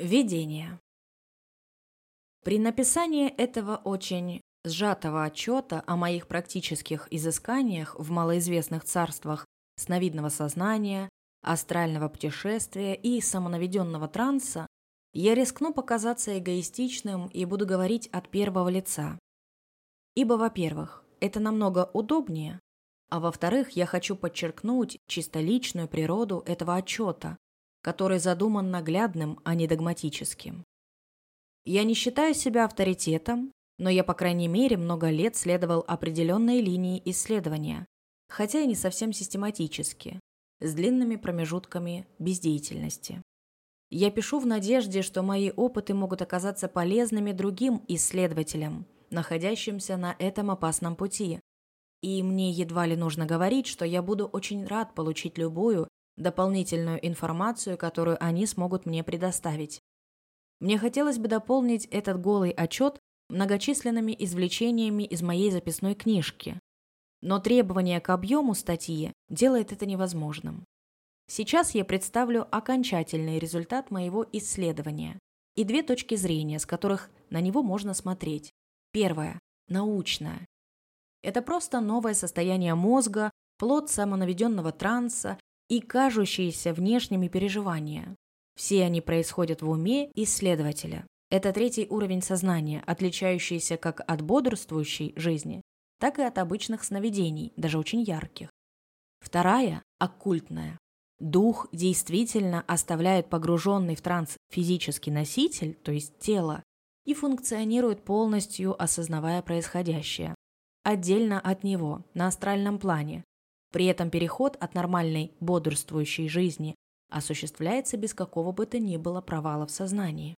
Введение. При написании этого очень сжатого отчета о моих практических изысканиях в малоизвестных царствах сновидного сознания, астрального путешествия и самонаведенного транса, я рискну показаться эгоистичным и буду говорить от первого лица. Ибо, во-первых, это намного удобнее, а во-вторых, я хочу подчеркнуть чисто личную природу этого отчета, который задуман наглядным, а не догматическим. Я не считаю себя авторитетом, но я, по крайней мере, много лет следовал определенной линии исследования, хотя и не совсем систематически, с длинными промежутками бездеятельности. Я пишу в надежде, что мои опыты могут оказаться полезными другим исследователям, находящимся на этом опасном пути. И мне едва ли нужно говорить, что я буду очень рад получить любую, дополнительную информацию, которую они смогут мне предоставить. Мне хотелось бы дополнить этот голый отчет многочисленными извлечениями из моей записной книжки. Но требование к объему статьи делает это невозможным. Сейчас я представлю окончательный результат моего исследования и две точки зрения, с которых на него можно смотреть. Первое – научное. Это просто новое состояние мозга, плод самонаведенного транса и кажущиеся внешними переживания. Все они происходят в уме исследователя. Это третий уровень сознания, отличающийся как от бодрствующей жизни, так и от обычных сновидений, даже очень ярких. Вторая – оккультная. Дух действительно оставляет погруженный в транс физический носитель, то есть тело, и функционирует полностью, осознавая происходящее. Отдельно от него, на астральном плане, при этом переход от нормальной бодрствующей жизни осуществляется без какого бы то ни было провала в сознании.